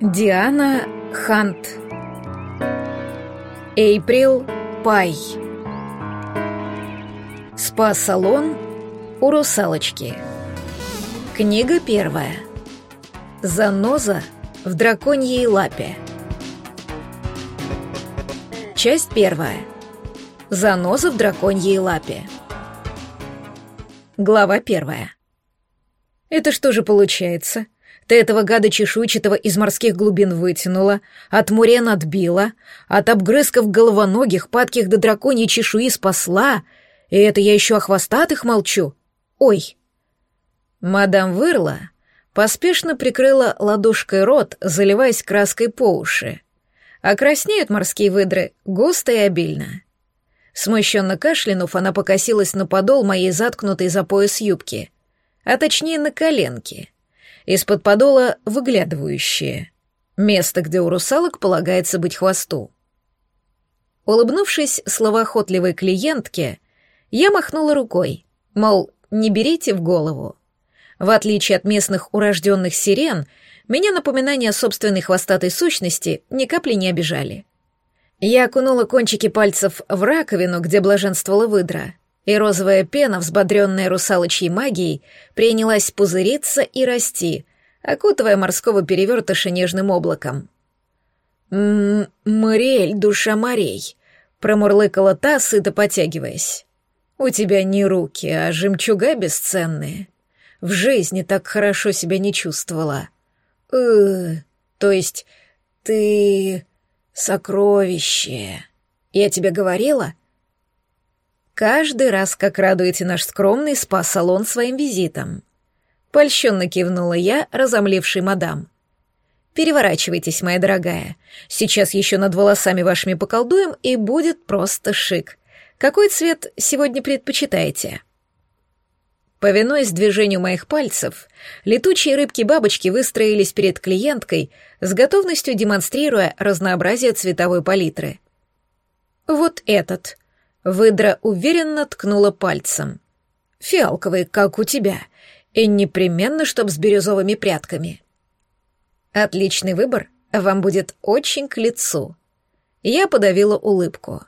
Диана Хант. Эйприл Пай. Спа-салон у русалочки. Книга первая. Заноза в драконьей лапе. Часть первая. Заноза в драконьей лапе. Глава первая. Это что же получается? Ты этого гада чешуйчатого из морских глубин вытянула, от мурен отбила, от обгрызков головоногих, падких до драконьей чешуи спасла, и это я еще о хвостатых молчу. Ой. Мадам Вырла поспешно прикрыла ладошкой рот, заливаясь краской по уши. А краснеют морские выдры густо и обильно. Смущенно кашлянув, она покосилась на подол моей заткнутой за пояс юбки, а точнее на коленки — из-под подола выглядывающее. Место, где у русалок полагается быть хвосту. Улыбнувшись словоохотливой клиентке, я махнула рукой, мол, не берите в голову. В отличие от местных урожденных сирен, меня напоминания о собственной хвостатой сущности ни капли не обижали. Я окунула кончики пальцев в раковину, где блаженствовала выдра, и розовая пена, взбодренная русалочьей магией, принялась пузыриться и расти, окутывая морского перевертыша нежным облаком. «М-м, Мариэль, душа морей», — промурлыкала та, сыто потягиваясь. «У тебя не руки, а жемчуга бесценные. В жизни так хорошо себя не чувствовала. э то есть ты сокровище. Я тебе говорила?» Каждый раз, как радуете наш скромный спа-салон своим визитом. Польщенно кивнула я, разомливший мадам. Переворачивайтесь, моя дорогая. Сейчас еще над волосами вашими поколдуем, и будет просто шик. Какой цвет сегодня предпочитаете? Повинуясь движению моих пальцев, летучие рыбки-бабочки выстроились перед клиенткой, с готовностью демонстрируя разнообразие цветовой палитры. Вот этот, Выдра уверенно ткнула пальцем. «Фиалковый, как у тебя, и непременно, чтоб с бирюзовыми прядками». «Отличный выбор, вам будет очень к лицу». Я подавила улыбку.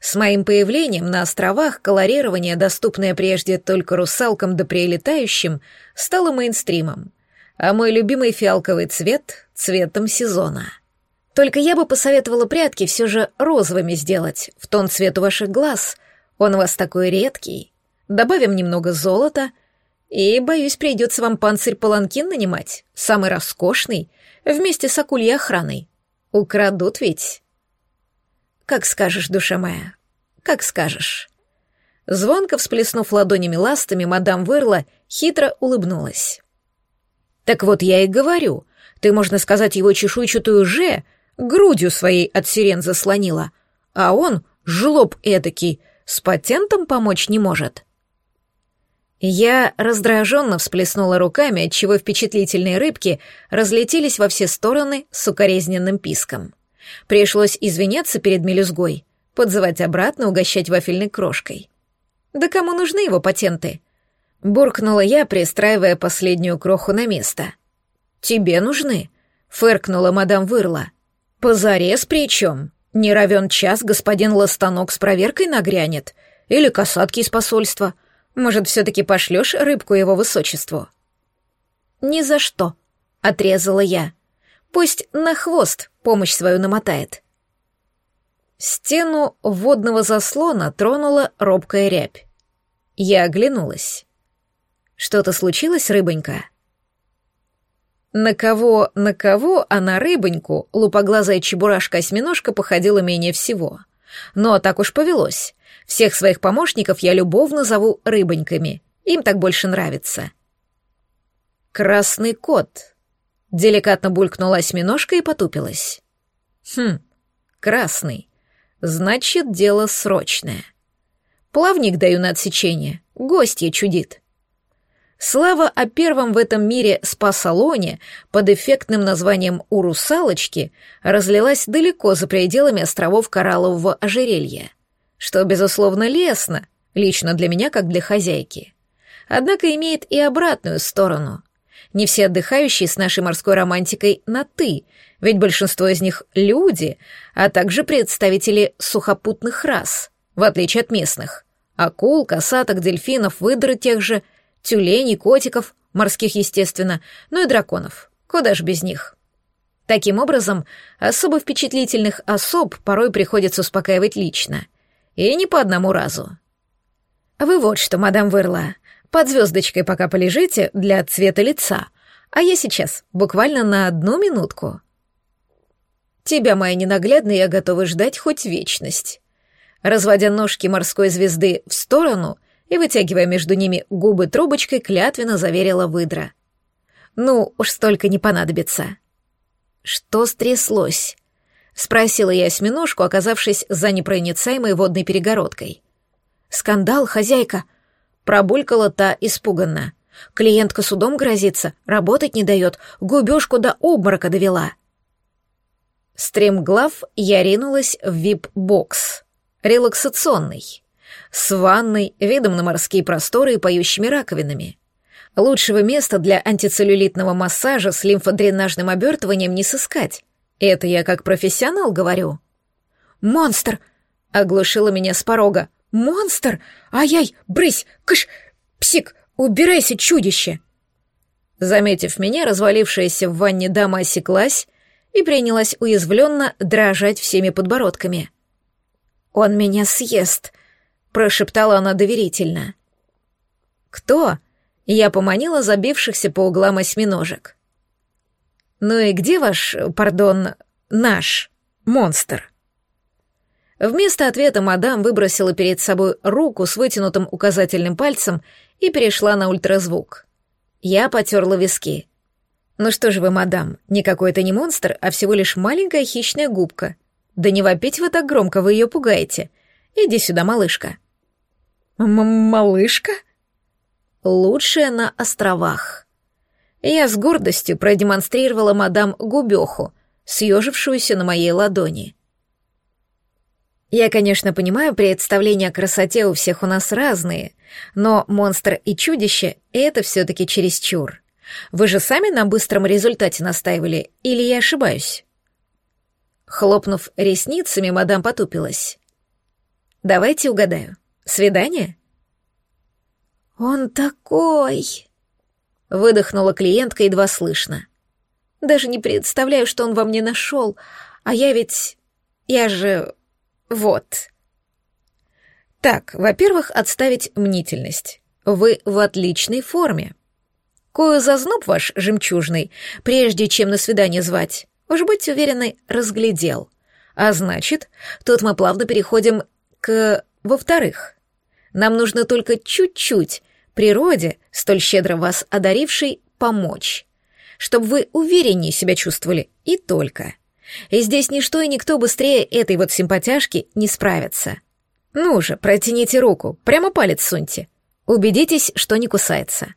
С моим появлением на островах колорирование, доступное прежде только русалкам да прилетающим, стало мейнстримом, а мой любимый фиалковый цвет — цветом сезона. Только я бы посоветовала прятки все же розовыми сделать, в тон цвету ваших глаз. Он у вас такой редкий. Добавим немного золота, и, боюсь, придется вам панцирь-паланкин нанимать, самый роскошный, вместе с акульей охраной. Украдут ведь. Как скажешь, душа моя, как скажешь. Звонко всплеснув ладонями ластами, мадам Вырла хитро улыбнулась. «Так вот я и говорю, ты, можно сказать, его чешуйчатую же грудью своей от сирен заслонила, а он, жлоб эдакий, с патентом помочь не может. Я раздраженно всплеснула руками, отчего впечатлительные рыбки разлетелись во все стороны с укоризненным писком. Пришлось извиняться перед мелюзгой, подзывать обратно, угощать вафельной крошкой. Да кому нужны его патенты? Буркнула я, пристраивая последнюю кроху на место. «Тебе нужны?» — фыркнула мадам Вырла. «Позарез причем? Не равен час господин Ластанок с проверкой нагрянет? Или касатки из посольства? Может, все-таки пошлешь рыбку его высочеству?» «Ни за что», — отрезала я. «Пусть на хвост помощь свою намотает». Стену водного заслона тронула робкая рябь. Я оглянулась. «Что-то случилось, рыбонька?» На кого, на кого, а на рыбоньку лупоглазая чебурашка-осьминожка походила менее всего. Но так уж повелось. Всех своих помощников я любовно зову рыбоньками. Им так больше нравится. «Красный кот», — деликатно булькнула осьминожка и потупилась. «Хм, красный. Значит, дело срочное. Плавник даю на отсечение, гостья чудит». Слава о первом в этом мире спа-салоне под эффектным названием «У русалочки» разлилась далеко за пределами островов Кораллового ожерелья, что, безусловно, лестно, лично для меня, как для хозяйки. Однако имеет и обратную сторону. не все отдыхающие с нашей морской романтикой на «ты», ведь большинство из них — люди, а также представители сухопутных рас, в отличие от местных. Акул, косаток, дельфинов, выдры тех же, тюленей, котиков, морских, естественно, ну и драконов. Куда ж без них? Таким образом, особо впечатлительных особ порой приходится успокаивать лично. И не по одному разу. Вы вот что, мадам Вырла, под звездочкой пока полежите для цвета лица, а я сейчас, буквально на одну минутку. Тебя, моя ненаглядная, я готова ждать хоть вечность. Разводя ножки морской звезды в сторону и вытягивая между ними губы трубочкой, клятвенно заверила выдра. Ну, уж столько не понадобится. Что стряслось? Спросила я осьминожку, оказавшись за непроницаемой водной перегородкой. «Скандал, хозяйка!» Пробулькала та испуганно. «Клиентка судом грозится, работать не дает, губежку до обморока довела». Стремглав я ринулась в вип-бокс. Релаксационный. С ванной, видом на морские просторы и поющими раковинами. Лучшего места для антицеллюлитного массажа с лимфодренажным обертыванием не сыскать. Это я как профессионал говорю. «Монстр!» — оглушила меня с порога. «Монстр! Ай-яй! Брысь! Кыш! Псик! Убирайся, чудище!» Заметив меня, развалившаяся в ванне дама осеклась и принялась уязвленно дрожать всеми подбородками. «Он меня съест!» — прошептала она доверительно. «Кто?» — я поманила забившихся по углам осьминожек. «Ну и где ваш, пардон, наш монстр?» Вместо ответа мадам выбросила перед собой руку с вытянутым указательным пальцем и перешла на ультразвук. Я потерла виски. «Ну что же вы, мадам, никакой это не монстр, а всего лишь маленькая хищная губка. Да не вопить вы так громко, вы ее пугаете. Иди сюда, малышка». М «Малышка?» «Лучшая на островах». Я с гордостью продемонстрировала мадам губеху, съежившуюся на моей ладони. Я, конечно, понимаю, представления о красоте у всех у нас разные, но монстр и чудище — это все-таки чересчур. Вы же сами на быстром результате настаивали, или я ошибаюсь?» Хлопнув ресницами, мадам потупилась. «Давайте угадаю. Свидание?» «Он такой!» — выдохнула клиентка едва слышно. «Даже не представляю, что он во мне нашел, а я ведь... Я же вот. Так, во-первых, отставить мнительность. Вы в отличной форме. Кое зазноб ваш жемчужный, прежде чем на свидание звать, уж будьте уверены, разглядел. А значит, тут мы плавно переходим к... Во-вторых, нам нужно только чуть-чуть природе, столь щедро вас одарившей, помочь, чтобы вы увереннее себя чувствовали, и только. И здесь ничто и никто быстрее этой вот симпатяшки не справится. Ну же, протяните руку, прямо палец суньте. Убедитесь, что не кусается.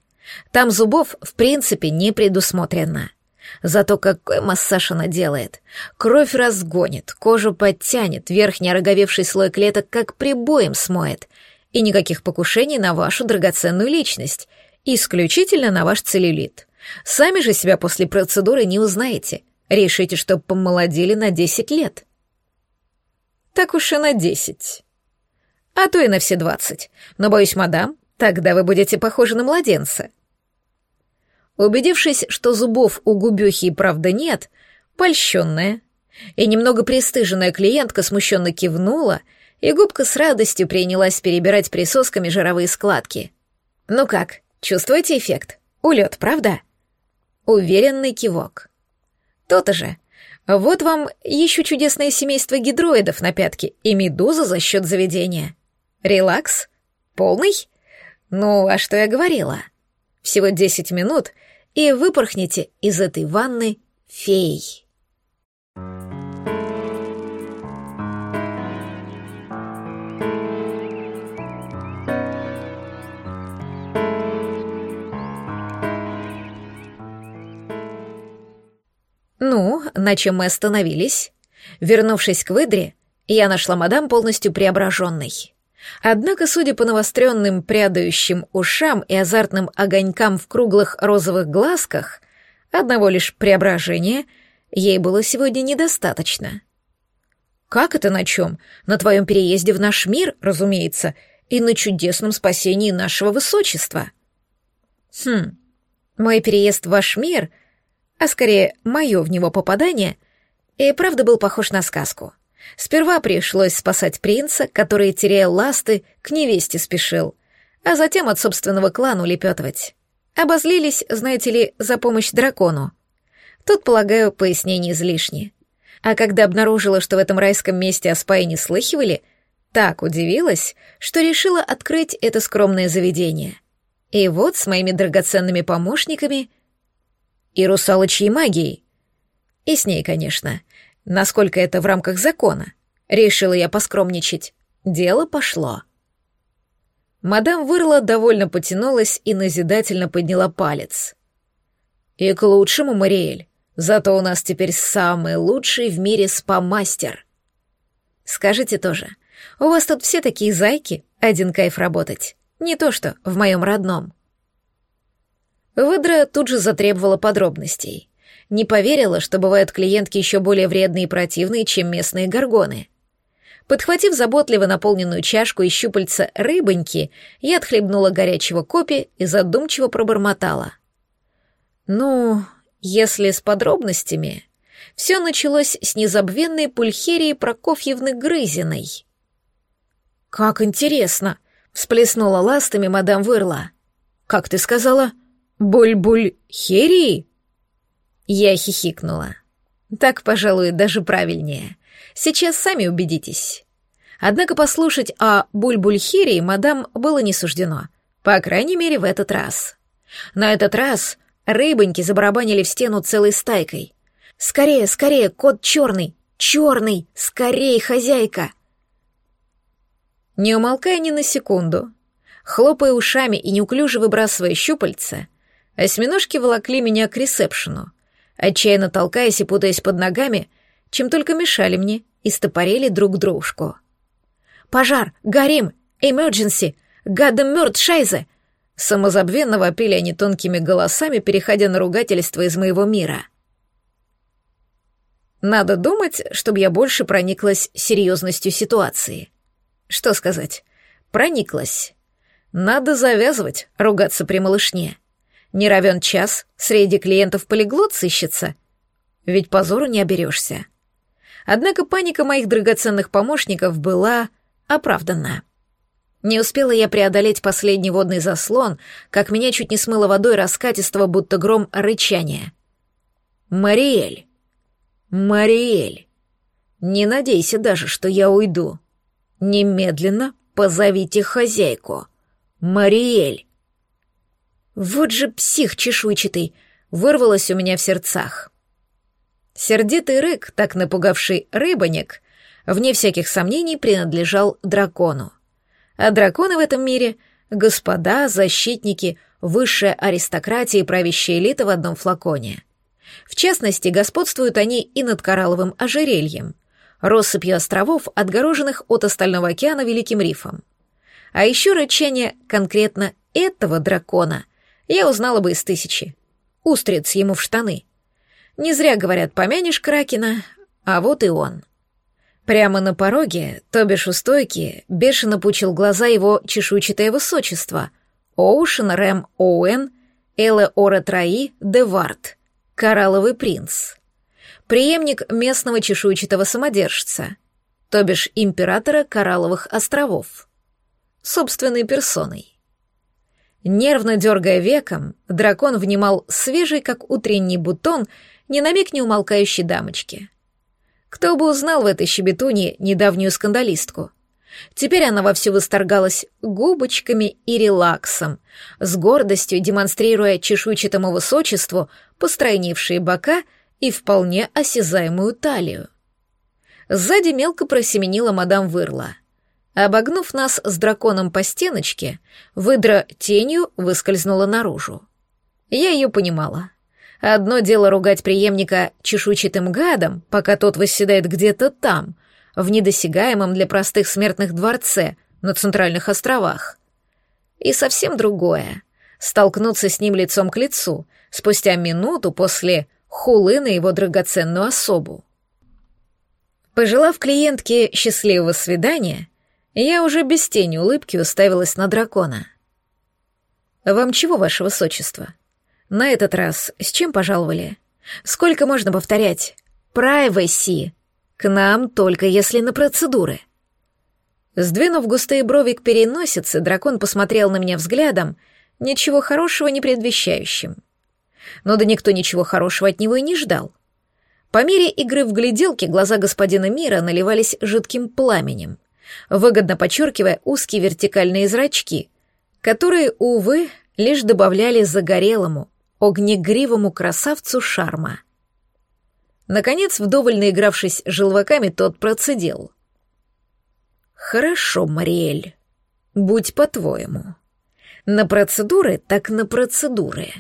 Там зубов в принципе не предусмотрено. Зато какой массаж она делает. Кровь разгонит, кожу подтянет, верхний ороговевший слой клеток как прибоем смоет. И никаких покушений на вашу драгоценную личность. Исключительно на ваш целлюлит. Сами же себя после процедуры не узнаете — Решите, что помолодели на десять лет. Так уж и на десять. А то и на все двадцать. Но, боюсь, мадам, тогда вы будете похожи на младенца. Убедившись, что зубов у губёхи и правда нет, польщенная и немного пристыженная клиентка смущенно кивнула, и губка с радостью принялась перебирать присосками жировые складки. «Ну как, чувствуете эффект? Улет, правда?» Уверенный кивок. То-то же. Вот вам еще чудесное семейство гидроидов на пятке и медуза за счет заведения. Релакс? Полный? Ну, а что я говорила? Всего 10 минут, и выпорхните из этой ванны феей. Ну, на чем мы остановились? Вернувшись к выдре, я нашла мадам полностью преображенной. Однако, судя по навостренным прядающим ушам и азартным огонькам в круглых розовых глазках, одного лишь преображения ей было сегодня недостаточно. «Как это на чем? На твоем переезде в наш мир, разумеется, и на чудесном спасении нашего высочества». «Хм, мой переезд в ваш мир, а скорее мое в него попадание, и правда был похож на сказку». Сперва пришлось спасать принца, который, теряя ласты, к невесте спешил, а затем от собственного клана улепетывать. Обозлились, знаете ли, за помощь дракону. Тут, полагаю, пояснение излишне. А когда обнаружила, что в этом райском месте о спае не слыхивали, так удивилась, что решила открыть это скромное заведение. И вот с моими драгоценными помощниками и русалочьей магией. И с ней, конечно — Насколько это в рамках закона? Решила я поскромничать. Дело пошло. Мадам Вырла довольно потянулась и назидательно подняла палец. «И к лучшему, Мариэль. Зато у нас теперь самый лучший в мире спа-мастер». «Скажите тоже, у вас тут все такие зайки, один кайф работать. Не то что в моем родном». Выдра тут же затребовала подробностей не поверила, что бывают клиентки еще более вредные и противные, чем местные горгоны. Подхватив заботливо наполненную чашку и щупальца рыбоньки, я отхлебнула горячего кофе и задумчиво пробормотала. «Ну, если с подробностями...» Все началось с незабвенной пульхерии Прокофьевны Грызиной. «Как интересно!» — всплеснула ластами мадам Вырла. «Как ты сказала? Буль-буль-херии?» Я хихикнула. Так, пожалуй, даже правильнее. Сейчас сами убедитесь. Однако послушать о Бульбульхире мадам было не суждено. По крайней мере, в этот раз. На этот раз рыбоньки забарабанили в стену целой стайкой. «Скорее, скорее, кот черный! Черный! Скорее, хозяйка!» Не умолкая ни на секунду, хлопая ушами и неуклюже выбрасывая щупальца, осьминожки волокли меня к ресепшену, отчаянно толкаясь и путаясь под ногами, чем только мешали мне и стопорели друг дружку. «Пожар! Горим! Эмердженси! Гадом мёрт, шайзе!» Самозабвенно вопили они тонкими голосами, переходя на ругательство из моего мира. Надо думать, чтобы я больше прониклась серьезностью ситуации. Что сказать? Прониклась. Надо завязывать, ругаться при малышне. Не равен час, среди клиентов полиглот сыщется. Ведь позору не оберешься. Однако паника моих драгоценных помощников была оправдана. Не успела я преодолеть последний водный заслон, как меня чуть не смыло водой раскатистого, будто гром рычания. «Мариэль! Мариэль! Не надейся даже, что я уйду. Немедленно позовите хозяйку. Мариэль!» Вот же псих чешуйчатый, вырвалось у меня в сердцах. Сердитый рык, так напугавший рыбоник, вне всяких сомнений принадлежал дракону. А драконы в этом мире — господа, защитники, высшая аристократия и правящая элита в одном флаконе. В частности, господствуют они и над коралловым ожерельем, россыпью островов, отгороженных от остального океана Великим рифом. А еще рычание конкретно этого дракона — я узнала бы из тысячи. Устриц ему в штаны. Не зря говорят, помянешь Кракена, а вот и он. Прямо на пороге, то бишь у стойки, бешено пучил глаза его чешуйчатое высочество, Оушен Рэм Оуэн, Эле Ора Траи Девард, Коралловый принц. Преемник местного чешуйчатого самодержца, то бишь императора Коралловых островов. Собственной персоной. Нервно дергая веком, дракон внимал свежий, как утренний бутон, ни на миг не умолкающей дамочки. Кто бы узнал в этой щебетуне недавнюю скандалистку? Теперь она вовсю восторгалась губочками и релаксом, с гордостью демонстрируя чешуйчатому высочеству постройнившие бока и вполне осязаемую талию. Сзади мелко просеменила мадам Вырла — Обогнув нас с драконом по стеночке, выдра тенью выскользнула наружу. Я ее понимала. Одно дело ругать преемника чешуйчатым гадом, пока тот восседает где-то там, в недосягаемом для простых смертных дворце, на Центральных островах. И совсем другое — столкнуться с ним лицом к лицу спустя минуту после хулы на его драгоценную особу. Пожелав клиентке счастливого свидания, я уже без тени улыбки уставилась на дракона. «Вам чего, ваше высочество? На этот раз с чем пожаловали? Сколько можно повторять? Privacy! К нам только если на процедуры». Сдвинув густые брови к переносице, дракон посмотрел на меня взглядом, ничего хорошего не предвещающим. Но да никто ничего хорошего от него и не ждал. По мере игры в гляделки глаза господина Мира наливались жидким пламенем выгодно подчеркивая узкие вертикальные зрачки, которые, увы, лишь добавляли загорелому, огнегривому красавцу шарма. Наконец, вдоволь наигравшись желваками, тот процедил. «Хорошо, Мариэль, будь по-твоему. На процедуры так на процедуры».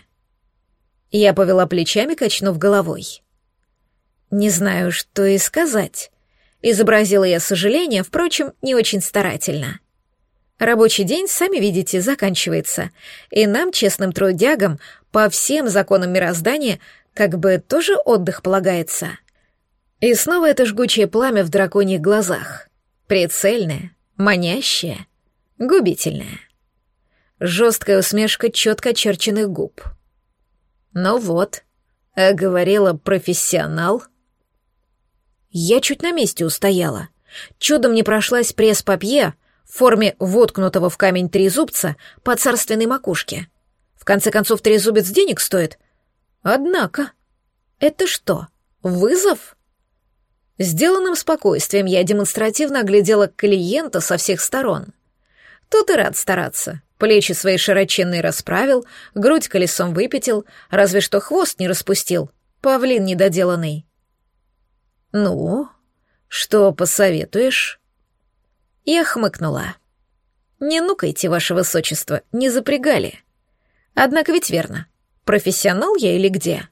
Я повела плечами, качнув головой. «Не знаю, что и сказать. Изобразила я сожаление, впрочем, не очень старательно. Рабочий день, сами видите, заканчивается, и нам, честным трудягам, по всем законам мироздания, как бы тоже отдых полагается. И снова это жгучее пламя в драконьих глазах. Прицельное, манящее, губительное. Жесткая усмешка четко очерченных губ. Ну вот, говорила профессионал — я чуть на месте устояла. Чудом не прошлась пресс-папье в форме воткнутого в камень трезубца по царственной макушке. В конце концов, трезубец денег стоит. Однако, это что, вызов? Сделанным спокойствием я демонстративно оглядела клиента со всех сторон. Тут и рад стараться. Плечи свои широченные расправил, грудь колесом выпятил, разве что хвост не распустил. Павлин недоделанный. «Ну, что посоветуешь?» Я хмыкнула. «Не нукайте, ваше высочество, не запрягали. Однако ведь верно, профессионал я или где?»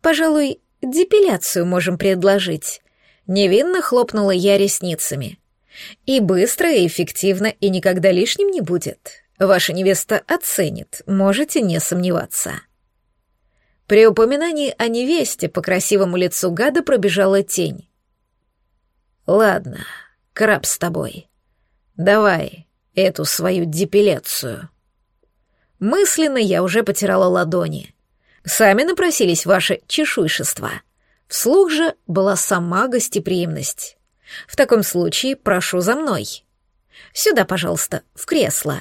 «Пожалуй, депиляцию можем предложить», — невинно хлопнула я ресницами. «И быстро, и эффективно, и никогда лишним не будет. Ваша невеста оценит, можете не сомневаться». При упоминании о невесте по красивому лицу гада пробежала тень. «Ладно, краб с тобой. Давай эту свою депиляцию». Мысленно я уже потирала ладони. Сами напросились ваши чешуйшества. Вслух же была сама гостеприимность. В таком случае прошу за мной. Сюда, пожалуйста, в кресло.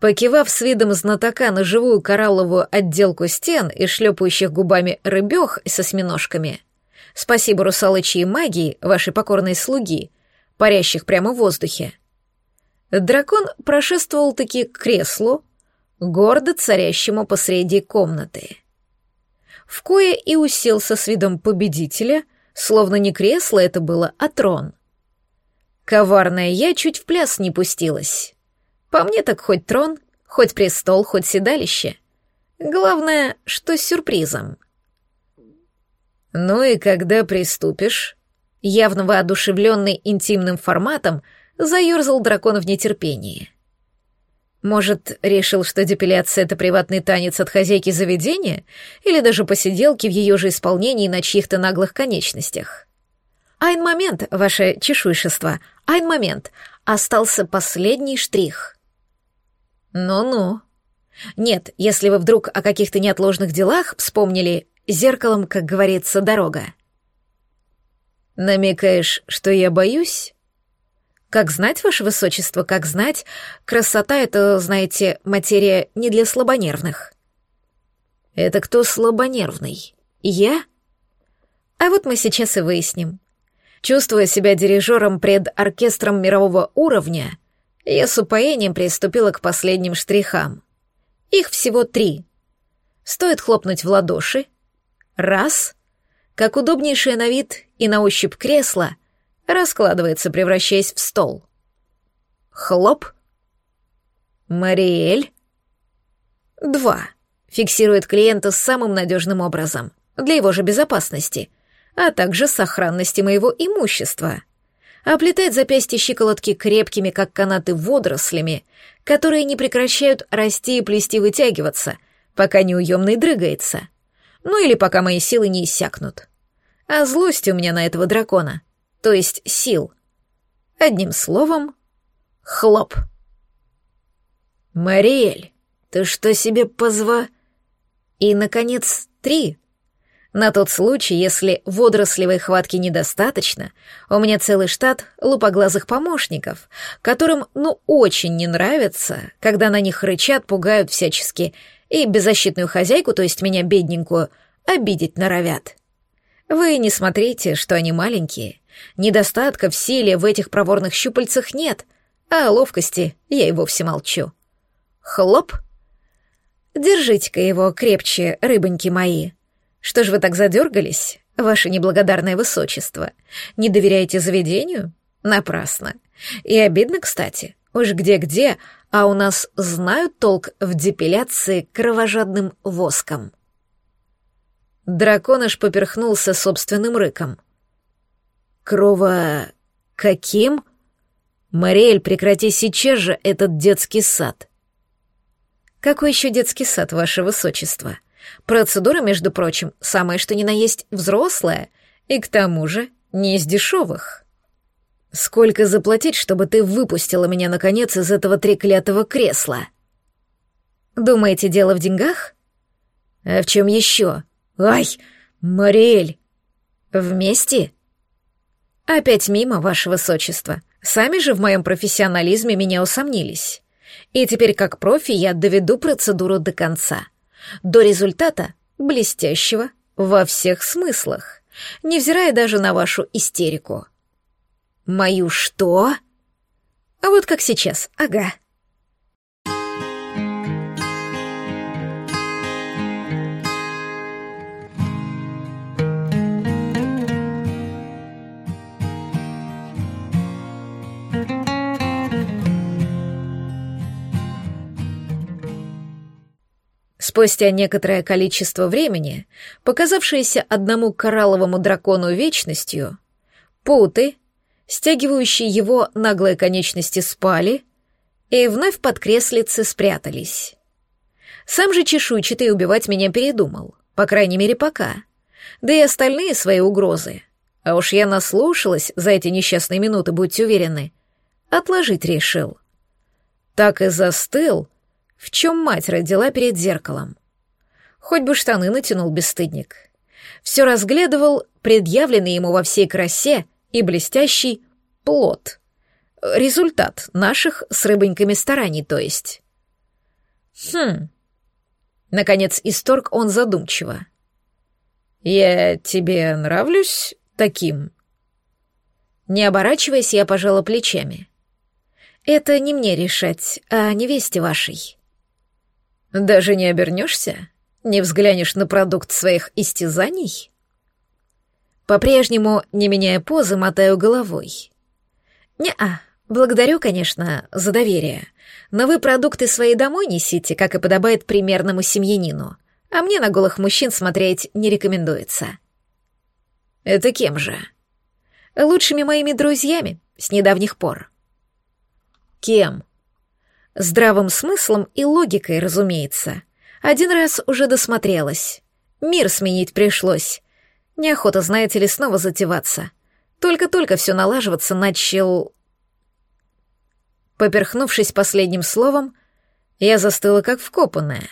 Покивав с видом знатока на живую коралловую отделку стен и шлепающих губами рыбёх с осьминожками, спасибо русалочьей магии, вашей покорной слуги, парящих прямо в воздухе, дракон прошествовал-таки к креслу, гордо царящему посреди комнаты. В кое и уселся с видом победителя, словно не кресло это было, а трон. Коварная я чуть в пляс не пустилась. По мне так хоть трон, хоть престол, хоть седалище. Главное, что с сюрпризом. Ну и когда приступишь? Явно воодушевленный интимным форматом, заерзал дракон в нетерпении. Может, решил, что депиляция — это приватный танец от хозяйки заведения? Или даже посиделки в ее же исполнении на чьих-то наглых конечностях? Айн момент, ваше чешуйшество, айн момент. Остался последний штрих — ну-ну. Нет, если вы вдруг о каких-то неотложных делах вспомнили, зеркалом, как говорится, дорога. Намекаешь, что я боюсь? Как знать, ваше высочество, как знать, красота — это, знаете, материя не для слабонервных. Это кто слабонервный? Я? А вот мы сейчас и выясним. Чувствуя себя дирижером пред оркестром мирового уровня — я с упоением приступила к последним штрихам. Их всего три. Стоит хлопнуть в ладоши. Раз. Как удобнейшее на вид и на ощупь кресло раскладывается, превращаясь в стол. Хлоп. Мариэль. Два. Фиксирует клиента самым надежным образом, для его же безопасности, а также сохранности моего имущества. Оплетает запястья щиколотки крепкими, как канаты, водорослями, которые не прекращают расти и плести вытягиваться, пока неуемный дрыгается. Ну или пока мои силы не иссякнут. А злость у меня на этого дракона, то есть сил. Одним словом, хлоп. «Мариэль, ты что себе позва...» И, наконец, три. На тот случай, если водорослевой хватки недостаточно, у меня целый штат лупоглазых помощников, которым, ну, очень не нравится, когда на них рычат, пугают всячески, и беззащитную хозяйку, то есть меня бедненькую, обидеть норовят. Вы не смотрите, что они маленькие. Недостатка в силе в этих проворных щупальцах нет, а о ловкости я и вовсе молчу. Хлоп! Держите-ка его крепче, рыбоньки мои. Что ж вы так задергались, ваше неблагодарное высочество? Не доверяете заведению? Напрасно. И обидно, кстати. Уж где-где, а у нас знают толк в депиляции кровожадным воском. Драконыш поперхнулся собственным рыком. «Крово... каким?» «Мариэль, прекрати сейчас же этот детский сад». «Какой еще детский сад, ваше высочество?» Процедура, между прочим, самое что ни на есть взрослая, и к тому же не из дешевых. Сколько заплатить, чтобы ты выпустила меня, наконец, из этого треклятого кресла? Думаете, дело в деньгах? А в чем еще? Ай, Мариэль! Вместе? Опять мимо, ваше высочество. Сами же в моем профессионализме меня усомнились. И теперь, как профи, я доведу процедуру до конца — до результата блестящего во всех смыслах, невзирая даже на вашу истерику. Мою что? А вот как сейчас, ага. Спустя некоторое количество времени, показавшееся одному коралловому дракону вечностью, путы, стягивающие его наглые конечности, спали и вновь под креслицы спрятались. Сам же чешуйчатый убивать меня передумал, по крайней мере, пока. Да и остальные свои угрозы. А уж я наслушалась за эти несчастные минуты, будьте уверены. Отложить решил. Так и застыл, в чем мать родила перед зеркалом. Хоть бы штаны натянул бесстыдник. Все разглядывал предъявленный ему во всей красе и блестящий плод. Результат наших с рыбоньками стараний, то есть. Хм. Наконец исторг он задумчиво. «Я тебе нравлюсь таким?» Не оборачиваясь, я пожала плечами. «Это не мне решать, а невесте вашей». Даже не обернешься? Не взглянешь на продукт своих истязаний? По-прежнему, не меняя позы, мотаю головой. Не-а, благодарю, конечно, за доверие, но вы продукты свои домой несите, как и подобает примерному семьянину, а мне на голых мужчин смотреть не рекомендуется. Это кем же? Лучшими моими друзьями с недавних пор. Кем? Здравым смыслом и логикой, разумеется. Один раз уже досмотрелась. Мир сменить пришлось. Неохота, знаете ли, снова затеваться. Только-только все налаживаться начал... Поперхнувшись последним словом, я застыла как вкопанная.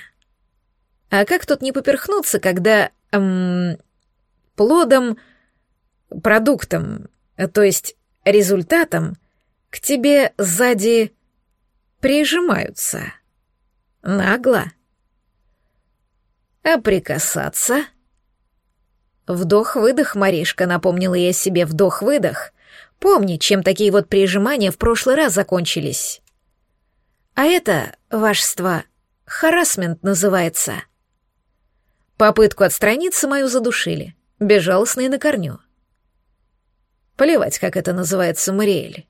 А как тут не поперхнуться, когда... Эм, плодом, продуктом, то есть результатом, к тебе сзади прижимаются. Нагло. А прикасаться? Вдох-выдох, Маришка, напомнила я себе вдох-выдох. Помни, чем такие вот прижимания в прошлый раз закончились. А это, вашество, харасмент называется. Попытку отстраниться мою задушили, безжалостно и на корню. Плевать, как это называется, Мариэль.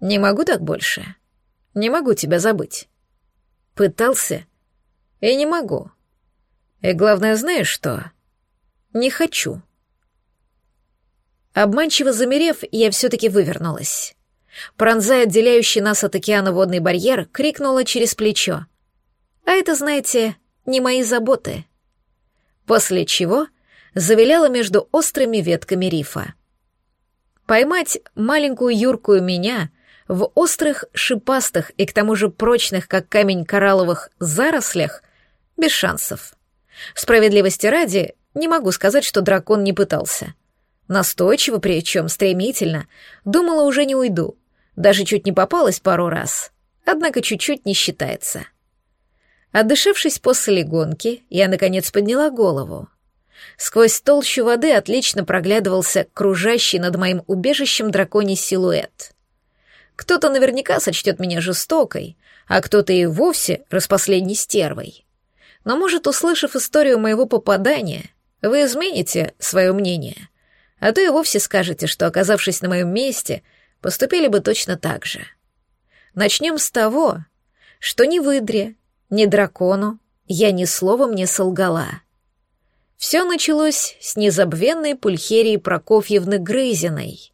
Не могу так больше. Не могу тебя забыть. Пытался и не могу. И главное, знаешь что? Не хочу. Обманчиво замерев, я все-таки вывернулась. Пронзая отделяющий нас от океана водный барьер, крикнула через плечо. «А это, знаете, не мои заботы». После чего завиляла между острыми ветками рифа. Поймать маленькую юркую меня в острых, шипастых и к тому же прочных, как камень коралловых, зарослях без шансов. Справедливости ради, не могу сказать, что дракон не пытался — Настойчиво, причем стремительно. Думала, уже не уйду. Даже чуть не попалась пару раз. Однако чуть-чуть не считается. Отдышавшись после гонки, я, наконец, подняла голову. Сквозь толщу воды отлично проглядывался кружащий над моим убежищем драконий силуэт. Кто-то наверняка сочтет меня жестокой, а кто-то и вовсе распоследней стервой. Но, может, услышав историю моего попадания, вы измените свое мнение — а то и вовсе скажете, что, оказавшись на моем месте, поступили бы точно так же. Начнем с того, что ни выдре, ни дракону я ни словом не солгала. Все началось с незабвенной Пульхерии Прокофьевны Грызиной.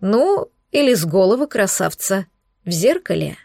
Ну, или с головы красавца в зеркале.